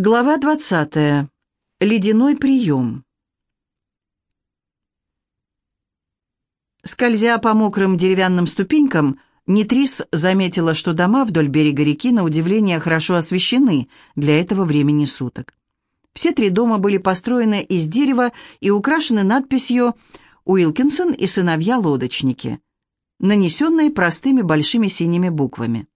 Глава 20. Ледяной прием. Скользя по мокрым деревянным ступенькам, Нитрис заметила, что дома вдоль берега реки на удивление хорошо освещены для этого времени суток. Все три дома были построены из дерева и украшены надписью «Уилкинсон и сыновья-лодочники», нанесенной простыми большими синими буквами.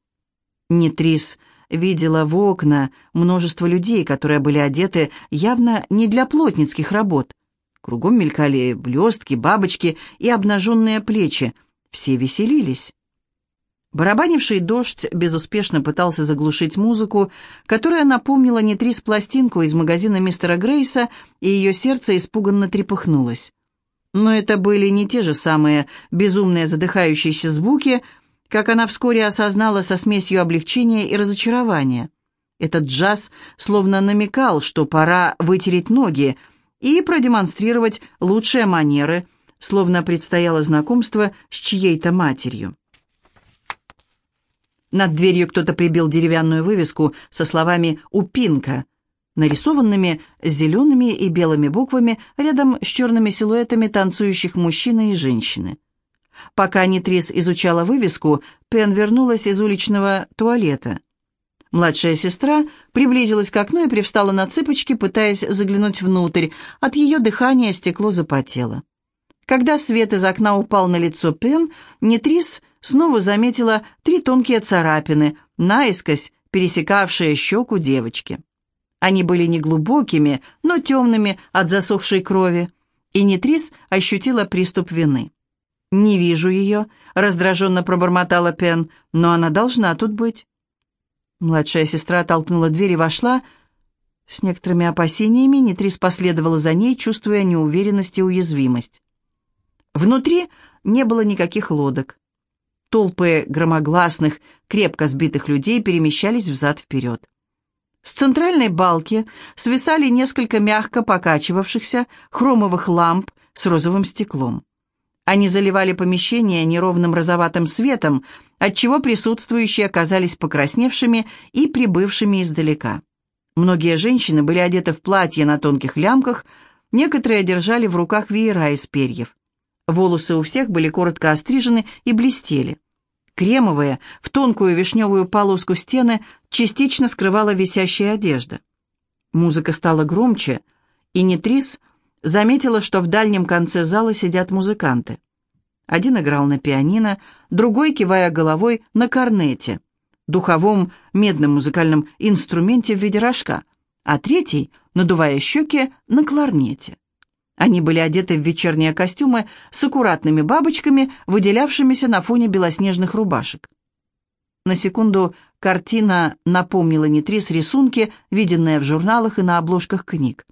Нитрис – видела в окна множество людей, которые были одеты явно не для плотницких работ. Кругом мелькали блестки, бабочки и обнаженные плечи. Все веселились. Барабанивший дождь безуспешно пытался заглушить музыку, которая напомнила Нитрис пластинку из магазина мистера Грейса, и ее сердце испуганно трепыхнулось. Но это были не те же самые безумные задыхающиеся звуки, как она вскоре осознала со смесью облегчения и разочарования. Этот джаз словно намекал, что пора вытереть ноги и продемонстрировать лучшие манеры, словно предстояло знакомство с чьей-то матерью. Над дверью кто-то прибил деревянную вывеску со словами «Упинка», нарисованными зелеными и белыми буквами рядом с черными силуэтами танцующих мужчины и женщины. Пока Нитрис изучала вывеску, Пен вернулась из уличного туалета. Младшая сестра приблизилась к окну и привстала на цыпочки, пытаясь заглянуть внутрь. От ее дыхания стекло запотело. Когда свет из окна упал на лицо Пен, Нитрис снова заметила три тонкие царапины, наискось пересекавшие щеку девочки. Они были неглубокими, но темными от засохшей крови, и Нитрис ощутила приступ вины. «Не вижу ее», — раздраженно пробормотала Пен, «но она должна тут быть». Младшая сестра толкнула дверь и вошла. С некоторыми опасениями Нитрис последовала за ней, чувствуя неуверенность и уязвимость. Внутри не было никаких лодок. Толпы громогласных, крепко сбитых людей перемещались взад-вперед. С центральной балки свисали несколько мягко покачивавшихся хромовых ламп с розовым стеклом. Они заливали помещение неровным розоватым светом, отчего присутствующие оказались покрасневшими и прибывшими издалека. Многие женщины были одеты в платья на тонких лямках, некоторые держали в руках веера из перьев. Волосы у всех были коротко острижены и блестели. Кремовые, в тонкую вишневую полоску стены частично скрывала висящая одежда. Музыка стала громче, и Нитрис – заметила, что в дальнем конце зала сидят музыканты. Один играл на пианино, другой, кивая головой, на корнете, духовом медном музыкальном инструменте в виде рожка, а третий, надувая щеки, на кларнете. Они были одеты в вечерние костюмы с аккуратными бабочками, выделявшимися на фоне белоснежных рубашек. На секунду картина напомнила Нитрис рисунки, виденные в журналах и на обложках книг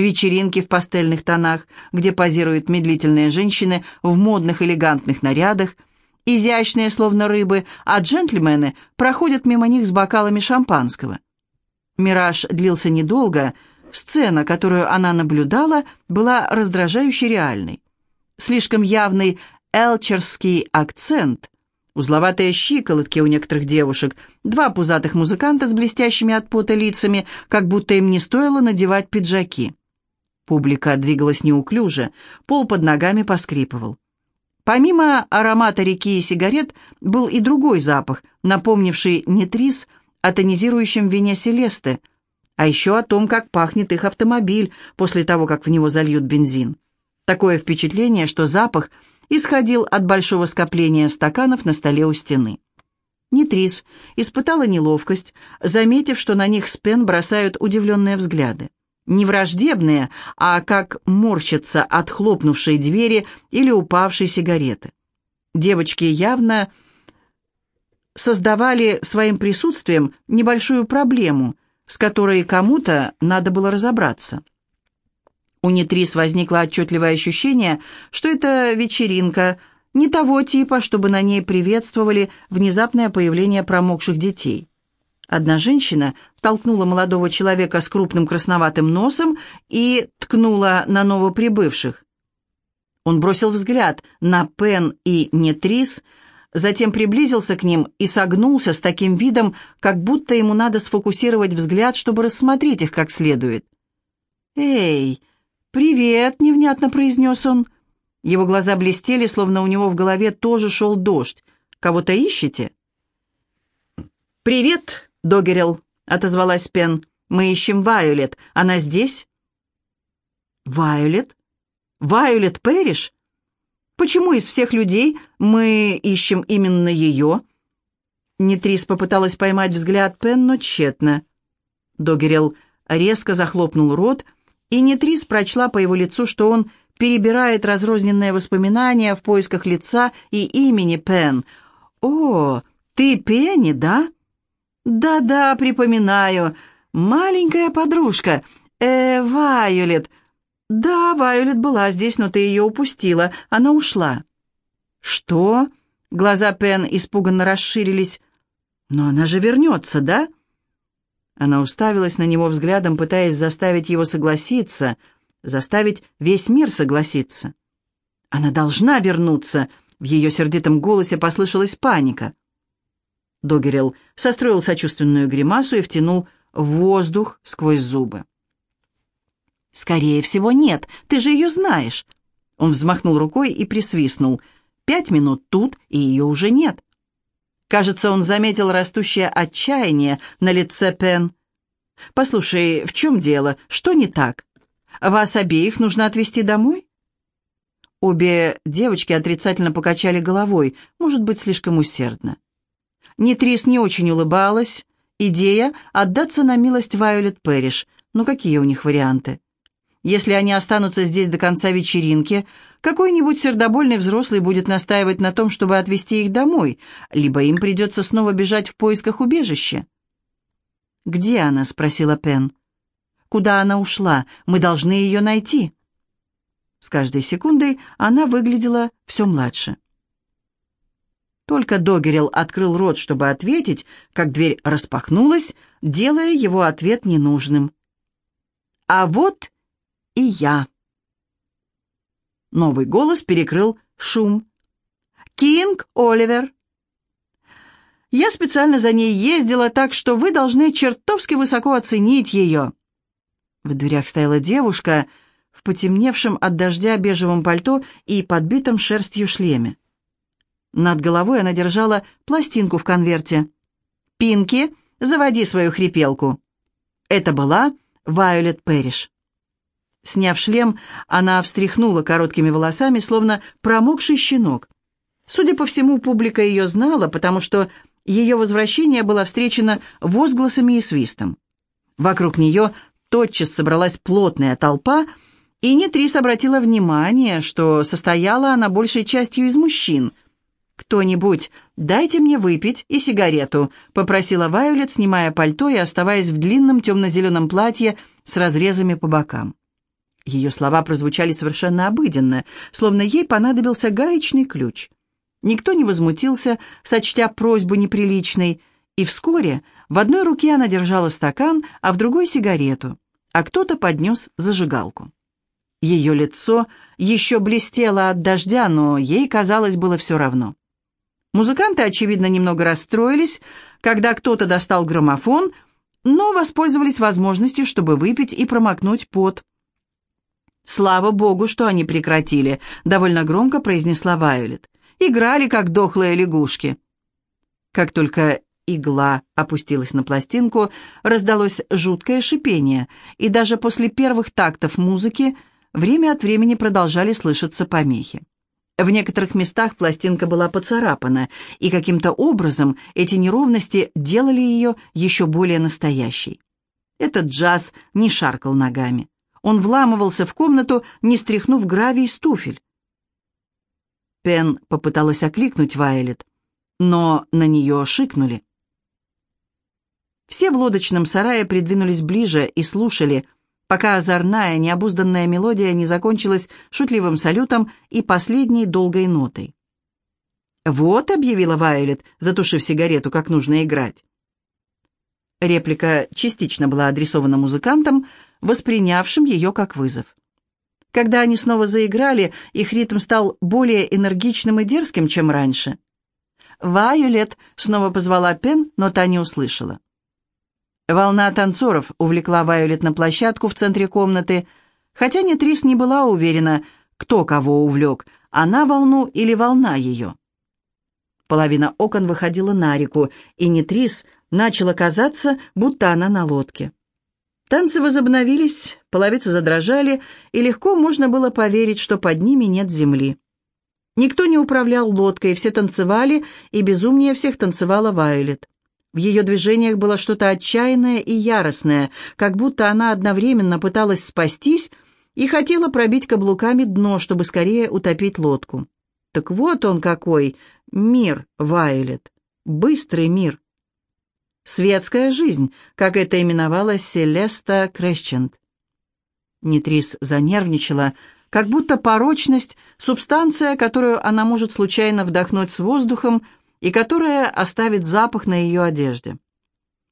вечеринки в пастельных тонах, где позируют медлительные женщины в модных элегантных нарядах, изящные, словно рыбы, а джентльмены проходят мимо них с бокалами шампанского. Мираж длился недолго, сцена, которую она наблюдала, была раздражающе реальной. Слишком явный элчерский акцент, узловатые щиколотки у некоторых девушек, два пузатых музыканта с блестящими от пота лицами, как будто им не стоило надевать пиджаки. Публика двигалась неуклюже, пол под ногами поскрипывал. Помимо аромата реки и сигарет был и другой запах, напомнивший нетрис о тонизирующем вине Селесты, а еще о том, как пахнет их автомобиль после того, как в него зальют бензин. Такое впечатление, что запах исходил от большого скопления стаканов на столе у стены. Нитрис испытала неловкость, заметив, что на них с Пен бросают удивленные взгляды не враждебные, а как морщатся от хлопнувшей двери или упавшей сигареты. Девочки явно создавали своим присутствием небольшую проблему, с которой кому-то надо было разобраться. У Нитрис возникло отчетливое ощущение, что это вечеринка не того типа, чтобы на ней приветствовали внезапное появление промокших детей. Одна женщина толкнула молодого человека с крупным красноватым носом и ткнула на новоприбывших. Он бросил взгляд на Пен и Нетрис затем приблизился к ним и согнулся с таким видом, как будто ему надо сфокусировать взгляд, чтобы рассмотреть их как следует. «Эй, привет!» — невнятно произнес он. Его глаза блестели, словно у него в голове тоже шел дождь. «Кого-то ищете?» «Привет, Догерел», — отозвалась Пен. «Мы ищем Вайолет. Она здесь?» «Вайолет? Вайолет Пэриш? Почему из всех людей мы ищем именно ее?» Нитрис попыталась поймать взгляд Пен, но тщетно. Догерел резко захлопнул рот, и Нитрис прочла по его лицу, что он перебирает разрозненные воспоминания в поисках лица и имени Пен. «О, ты Пенни, да?» «Да-да, припоминаю. Маленькая подружка. Э, Вайолет. Да, Вайолет была здесь, но ты ее упустила. Она ушла». «Что?» Глаза Пен испуганно расширились. «Но она же вернется, да?» Она уставилась на него взглядом, пытаясь заставить его согласиться, заставить весь мир согласиться. «Она должна вернуться!» В ее сердитом голосе послышалась паника. Догерел состроил сочувственную гримасу и втянул воздух сквозь зубы. «Скорее всего, нет. Ты же ее знаешь». Он взмахнул рукой и присвистнул. «Пять минут тут, и ее уже нет». Кажется, он заметил растущее отчаяние на лице Пен. «Послушай, в чем дело? Что не так? Вас обеих нужно отвезти домой?» Обе девочки отрицательно покачали головой, может быть, слишком усердно. Нитрис не очень улыбалась. Идея — отдаться на милость Вайолет Пэриш. Но какие у них варианты? Если они останутся здесь до конца вечеринки, какой-нибудь сердобольный взрослый будет настаивать на том, чтобы отвезти их домой, либо им придется снова бежать в поисках убежища. «Где она?» — спросила Пен. «Куда она ушла? Мы должны ее найти». С каждой секундой она выглядела все младше. Только Догерел открыл рот, чтобы ответить, как дверь распахнулась, делая его ответ ненужным. «А вот и я». Новый голос перекрыл шум. «Кинг Оливер». «Я специально за ней ездила, так что вы должны чертовски высоко оценить ее». В дверях стояла девушка в потемневшем от дождя бежевом пальто и подбитом шерстью шлеме. Над головой она держала пластинку в конверте. «Пинки, заводи свою хрипелку». Это была Вайолет Пэриш. Сняв шлем, она встряхнула короткими волосами, словно промокший щенок. Судя по всему, публика ее знала, потому что ее возвращение было встречено возгласами и свистом. Вокруг нее тотчас собралась плотная толпа, и Нитрис обратила внимание, что состояла она большей частью из мужчин – «Кто-нибудь, дайте мне выпить и сигарету», — попросила Вайолет, снимая пальто и оставаясь в длинном темно-зеленом платье с разрезами по бокам. Ее слова прозвучали совершенно обыденно, словно ей понадобился гаечный ключ. Никто не возмутился, сочтя просьбу неприличной, и вскоре в одной руке она держала стакан, а в другой — сигарету, а кто-то поднес зажигалку. Ее лицо еще блестело от дождя, но ей, казалось, было все равно. Музыканты, очевидно, немного расстроились, когда кто-то достал граммофон, но воспользовались возможностью, чтобы выпить и промокнуть пот. «Слава богу, что они прекратили», — довольно громко произнесла Вайолет. «Играли, как дохлые лягушки». Как только игла опустилась на пластинку, раздалось жуткое шипение, и даже после первых тактов музыки время от времени продолжали слышаться помехи. В некоторых местах пластинка была поцарапана, и каким-то образом эти неровности делали ее еще более настоящей. Этот джаз не шаркал ногами. Он вламывался в комнату, не стряхнув гравий с туфель. Пен попыталась окликнуть Вайлет, но на нее шикнули. Все в лодочном сарае придвинулись ближе и слушали, пока озорная, необузданная мелодия не закончилась шутливым салютом и последней долгой нотой. «Вот», — объявила Вайолет, затушив сигарету, как нужно играть. Реплика частично была адресована музыкантам, воспринявшим ее как вызов. Когда они снова заиграли, их ритм стал более энергичным и дерзким, чем раньше. «Вайолет!» — снова позвала Пен, но та не услышала. Волна танцоров увлекла Вайолет на площадку в центре комнаты, хотя Нетрис не была уверена, кто кого увлек, она волну или волна ее. Половина окон выходила на реку, и Нетрис начала казаться, будто она на лодке. Танцы возобновились, половицы задрожали, и легко можно было поверить, что под ними нет земли. Никто не управлял лодкой, все танцевали, и безумнее всех танцевала Вайолет. В ее движениях было что-то отчаянное и яростное, как будто она одновременно пыталась спастись и хотела пробить каблуками дно, чтобы скорее утопить лодку. Так вот он какой, мир, Вайлет, быстрый мир. Светская жизнь, как это именовалось Селеста Крещент. Нитрис занервничала, как будто порочность — субстанция, которую она может случайно вдохнуть с воздухом — и которая оставит запах на ее одежде.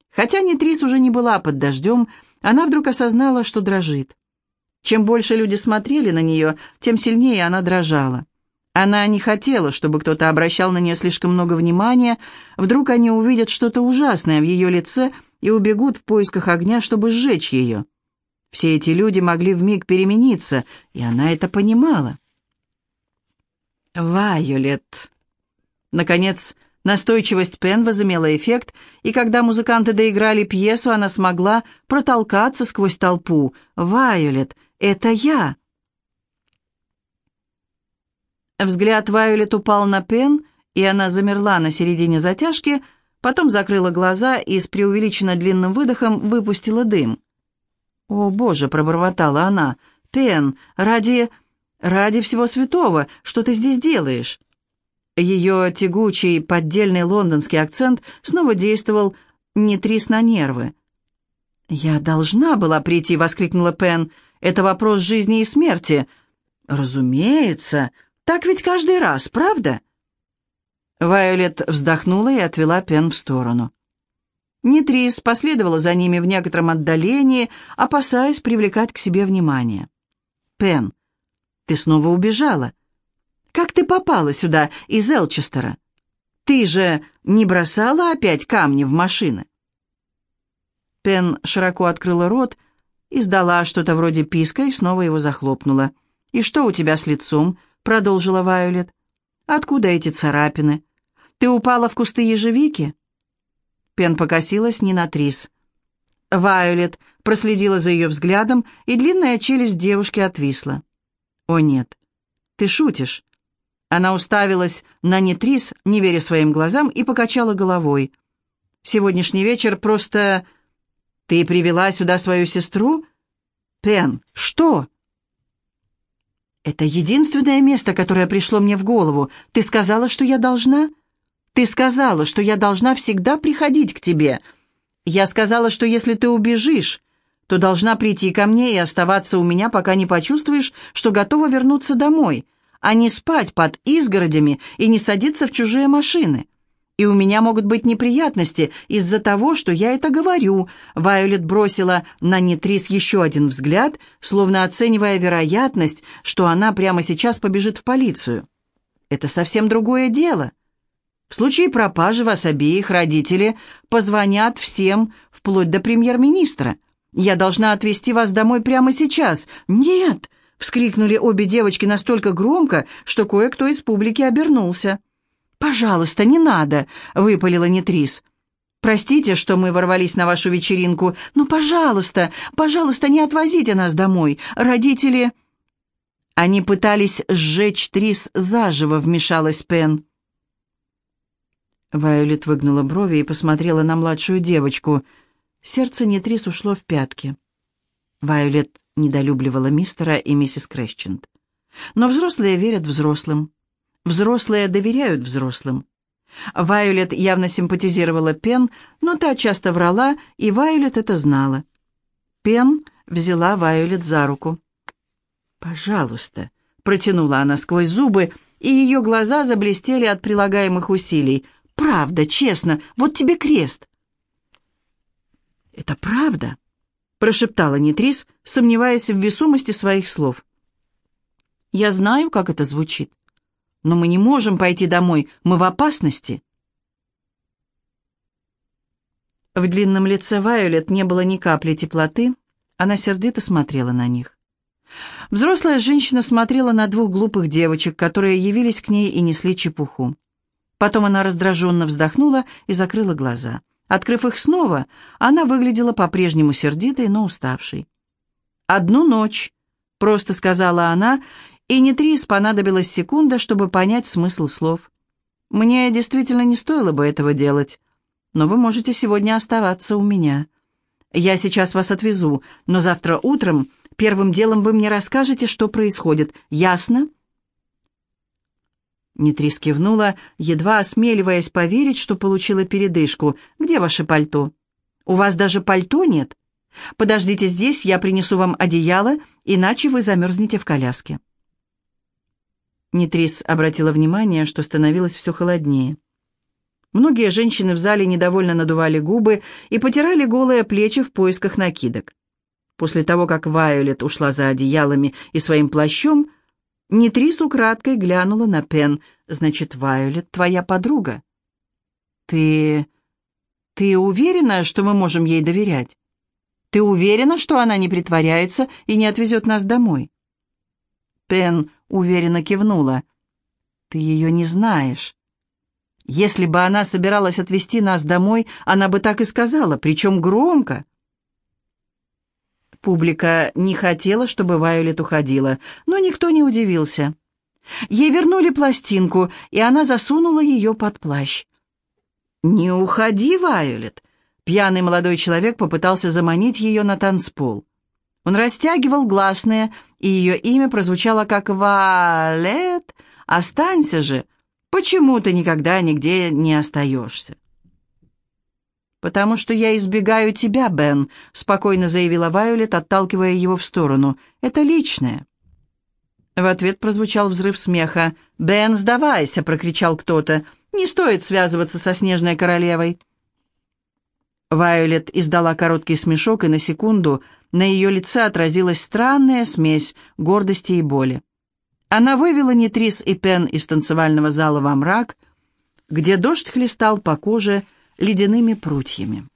Хотя Нитрис уже не была под дождем, она вдруг осознала, что дрожит. Чем больше люди смотрели на нее, тем сильнее она дрожала. Она не хотела, чтобы кто-то обращал на нее слишком много внимания, вдруг они увидят что-то ужасное в ее лице и убегут в поисках огня, чтобы сжечь ее. Все эти люди могли вмиг перемениться, и она это понимала. «Вайолет», Наконец, настойчивость Пен возымела эффект, и когда музыканты доиграли пьесу, она смогла протолкаться сквозь толпу. «Вайолет, это я!» Взгляд Вайолет упал на Пен, и она замерла на середине затяжки, потом закрыла глаза и с преувеличенно длинным выдохом выпустила дым. «О, Боже!» — пробормотала она. «Пен, ради... ради всего святого, что ты здесь делаешь?» Ее тягучий, поддельный лондонский акцент снова действовал не трис на нервы. «Я должна была прийти», — воскликнула Пен. «Это вопрос жизни и смерти». «Разумеется. Так ведь каждый раз, правда?» Вайолет вздохнула и отвела Пен в сторону. Нитрис последовала за ними в некотором отдалении, опасаясь привлекать к себе внимание. «Пен, ты снова убежала. Как ты попала сюда из Элчестера? Ты же не бросала опять камни в машины?» Пен широко открыла рот, издала что-то вроде писка и снова его захлопнула. «И что у тебя с лицом?» — продолжила Вайолет. «Откуда эти царапины? Ты упала в кусты ежевики?» Пен покосилась не на Трис. Вайолет проследила за ее взглядом, и длинная челюсть девушки отвисла. «О нет, ты шутишь. Она уставилась на Нетрис, не веря своим глазам, и покачала головой. «Сегодняшний вечер просто... Ты привела сюда свою сестру? Пен, что?» «Это единственное место, которое пришло мне в голову. Ты сказала, что я должна?» «Ты сказала, что я должна всегда приходить к тебе. Я сказала, что если ты убежишь, то должна прийти ко мне и оставаться у меня, пока не почувствуешь, что готова вернуться домой а не спать под изгородями и не садиться в чужие машины. И у меня могут быть неприятности из-за того, что я это говорю. Вайолет бросила на Нитрис еще один взгляд, словно оценивая вероятность, что она прямо сейчас побежит в полицию. Это совсем другое дело. В случае пропажи вас обеих родители позвонят всем, вплоть до премьер-министра. Я должна отвезти вас домой прямо сейчас. Нет, Вскрикнули обе девочки настолько громко, что кое-кто из публики обернулся. «Пожалуйста, не надо!» — выпалила Нетрис. «Простите, что мы ворвались на вашу вечеринку, но, пожалуйста, пожалуйста, не отвозите нас домой. Родители...» Они пытались сжечь Трис заживо, вмешалась Пен. Вайолет выгнула брови и посмотрела на младшую девочку. Сердце Нетрис ушло в пятки. Вайолет недолюбливала мистера и миссис Крэщент. Но взрослые верят взрослым. Взрослые доверяют взрослым. Вайолет явно симпатизировала Пен, но та часто врала, и Вайолет это знала. Пен взяла Вайолет за руку. «Пожалуйста», — протянула она сквозь зубы, и ее глаза заблестели от прилагаемых усилий. «Правда, честно, вот тебе крест». «Это правда?» прошептала Нитрис, сомневаясь в весомости своих слов. «Я знаю, как это звучит, но мы не можем пойти домой, мы в опасности». В длинном лице Вайолет не было ни капли теплоты, она сердито смотрела на них. Взрослая женщина смотрела на двух глупых девочек, которые явились к ней и несли чепуху. Потом она раздраженно вздохнула и закрыла глаза. Открыв их снова, она выглядела по-прежнему сердитой, но уставшей. «Одну ночь», — просто сказала она, и не Нетрис понадобилась секунда, чтобы понять смысл слов. «Мне действительно не стоило бы этого делать, но вы можете сегодня оставаться у меня. Я сейчас вас отвезу, но завтра утром первым делом вы мне расскажете, что происходит. Ясно?» Нетрис кивнула, едва осмеливаясь поверить, что получила передышку. «Где ваше пальто?» «У вас даже пальто нет? Подождите здесь, я принесу вам одеяло, иначе вы замерзнете в коляске». Нетрис обратила внимание, что становилось все холоднее. Многие женщины в зале недовольно надували губы и потирали голые плечи в поисках накидок. После того, как Вайолет ушла за одеялами и своим плащом, Нитрис украдкой глянула на Пен. «Значит, Вайолет твоя подруга?» «Ты... ты уверена, что мы можем ей доверять? Ты уверена, что она не притворяется и не отвезет нас домой?» Пен уверенно кивнула. «Ты ее не знаешь. Если бы она собиралась отвезти нас домой, она бы так и сказала, причем громко». Публика не хотела, чтобы Вайолет уходила, но никто не удивился. Ей вернули пластинку, и она засунула ее под плащ. «Не уходи, Вайолет!» Пьяный молодой человек попытался заманить ее на танцпол. Он растягивал гласные, и ее имя прозвучало как «Валет». «Останься же! Почему ты никогда нигде не остаешься?» «Потому что я избегаю тебя, Бен», — спокойно заявила Вайолет, отталкивая его в сторону. «Это личное». В ответ прозвучал взрыв смеха. «Бен, сдавайся!» — прокричал кто-то. «Не стоит связываться со Снежной Королевой». Вайолет издала короткий смешок, и на секунду на ее лице отразилась странная смесь гордости и боли. Она вывела Нитрис и Пен из танцевального зала во мрак, где дождь хлестал по коже, ледяными прутьями.